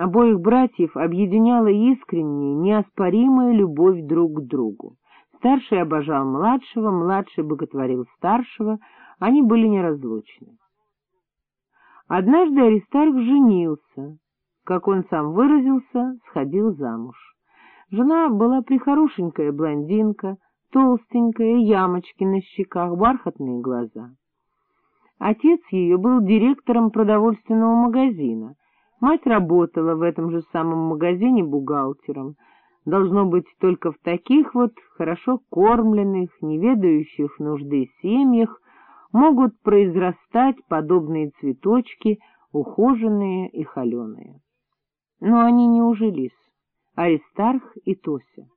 Обоих братьев объединяла искренняя, неоспоримая любовь друг к другу. Старший обожал младшего, младший боготворил старшего, они были неразлучны. Однажды Аристарх женился, как он сам выразился, сходил замуж. Жена была прихорошенькая блондинка, толстенькая, ямочки на щеках, бархатные глаза. Отец ее был директором продовольственного магазина, мать работала в этом же самом магазине бухгалтером, должно быть только в таких вот хорошо кормленных, не ведающих нужды семьях могут произрастать подобные цветочки, ухоженные и холеные. Но они не ужились, Аристарх и Тося.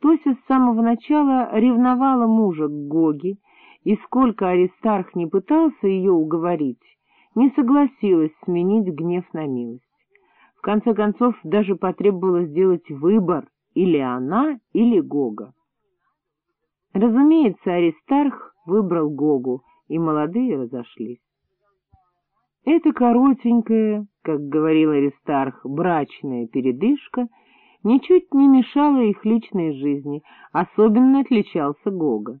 Тося с самого начала ревновала мужа к Гоге, и сколько Аристарх не пытался ее уговорить, не согласилась сменить гнев на милость. В конце концов, даже потребовалось сделать выбор, или она, или Гога. Разумеется, Аристарх выбрал Гогу, и молодые разошлись. Эта коротенькая, как говорил Аристарх, брачная передышка ничуть не мешала их личной жизни, особенно отличался Гога.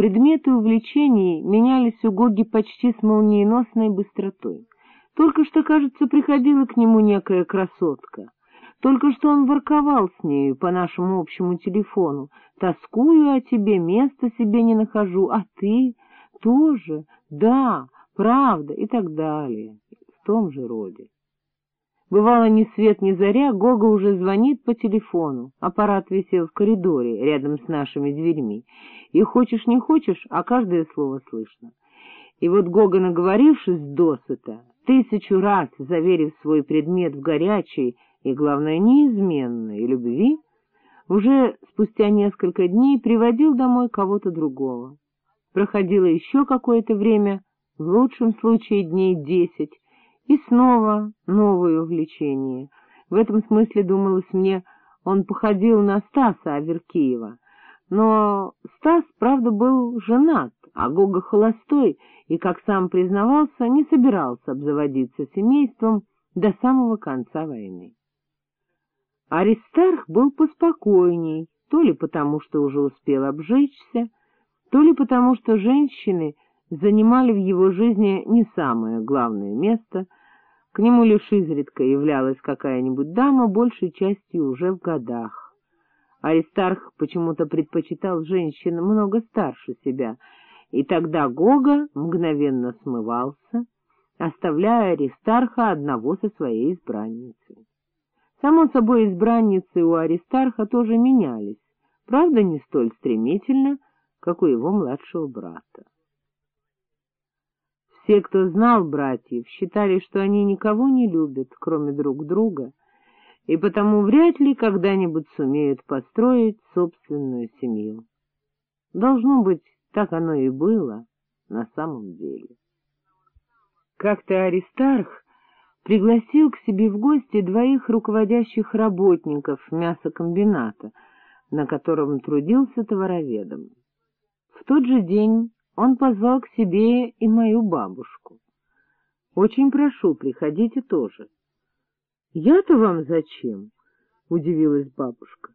Предметы увлечений менялись у Гоги почти с молниеносной быстротой. Только что, кажется, приходила к нему некая красотка. Только что он ворковал с нею по нашему общему телефону. «Тоскую о тебе, места себе не нахожу, а ты тоже, да, правда» и так далее, в том же роде. Бывало, ни свет ни заря, Гога уже звонит по телефону, аппарат висел в коридоре рядом с нашими дверьми, и хочешь не хочешь, а каждое слово слышно. И вот Гога, наговорившись досыта, тысячу раз заверив свой предмет в горячей и, главное, неизменной любви, уже спустя несколько дней приводил домой кого-то другого. Проходило еще какое-то время, в лучшем случае дней десять, и снова новое увлечение. В этом смысле, думалось мне, он походил на Стаса Аверкиева. Но Стас, правда, был женат, а Гога холостой, и, как сам признавался, не собирался обзаводиться семейством до самого конца войны. Аристарх был поспокойней, то ли потому, что уже успел обжечься, то ли потому, что женщины занимали в его жизни не самое главное место, к нему лишь изредка являлась какая-нибудь дама, большей частью уже в годах. Аристарх почему-то предпочитал женщин много старше себя, и тогда Гога мгновенно смывался, оставляя Аристарха одного со своей избранницей. Само собой, избранницы у Аристарха тоже менялись, правда, не столь стремительно, как у его младшего брата. Все, кто знал братьев, считали, что они никого не любят, кроме друг друга, и потому вряд ли когда-нибудь сумеют построить собственную семью. Должно быть, так оно и было на самом деле. Как-то Аристарх пригласил к себе в гости двоих руководящих работников мясокомбината, на котором трудился товароведом. В тот же день он позвал к себе и мою бабушку. — Очень прошу, приходите тоже. — Я-то вам зачем? — удивилась бабушка.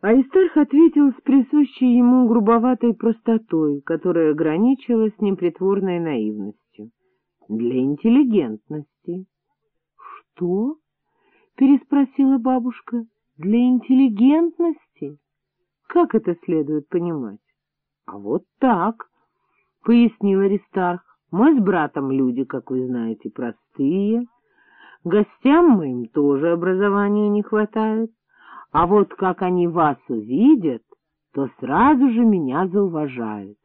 Аристарх ответил с присущей ему грубоватой простотой, которая граничила с непритворной наивностью. — Для интеллигентности. — Что? — переспросила бабушка. — Для интеллигентности? Как это следует понимать? — А вот так, — пояснил Аристарх. — Мы с братом люди, как вы знаете, простые. Гостям моим тоже образования не хватает. А вот как они вас увидят, то сразу же меня зауважают.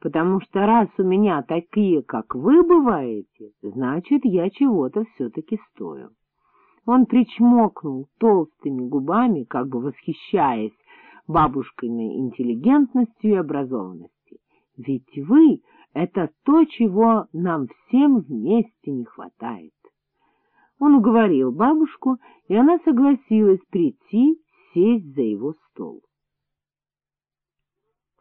Потому что раз у меня такие, как вы бываете, значит, я чего-то все-таки стою. Он причмокнул толстыми губами, как бы восхищаясь бабушкиной интеллигентностью и образованностью. Ведь вы — это то, чего нам всем вместе не хватает. Он уговорил бабушку, и она согласилась прийти сесть за его стол.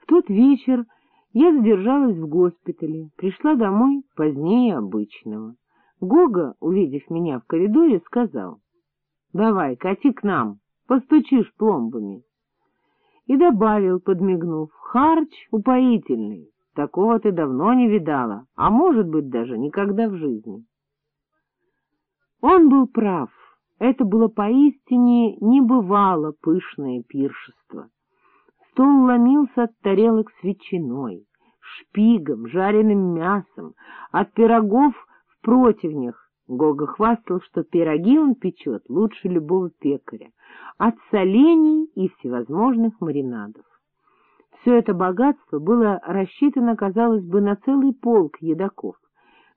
В тот вечер я задержалась в госпитале, пришла домой позднее обычного. Гога, увидев меня в коридоре, сказал, Давай, кати к нам, постучишь пломбами. И добавил, подмигнув, харч упоительный, такого ты давно не видала, а может быть даже никогда в жизни. Он был прав, это было поистине небывало пышное пиршество. Стол ломился от тарелок с ветчиной, шпигом, жареным мясом, от пирогов в противнях. Гога хвастал, что пироги он печет лучше любого пекаря, от солений и всевозможных маринадов. Все это богатство было рассчитано, казалось бы, на целый полк едоков,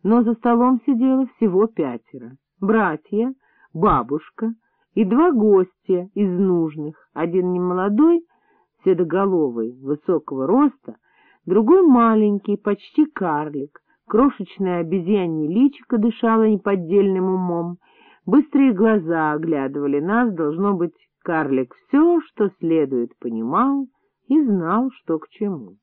но за столом сидело всего пятеро — братья, бабушка и два гостя из нужных, один немолодой, седоголовый, высокого роста, другой маленький, почти карлик, крошечное обезьянье личико дышало неподдельным умом, быстрые глаза оглядывали нас, должно быть, карлик все, что следует, понимал и знал, что к чему.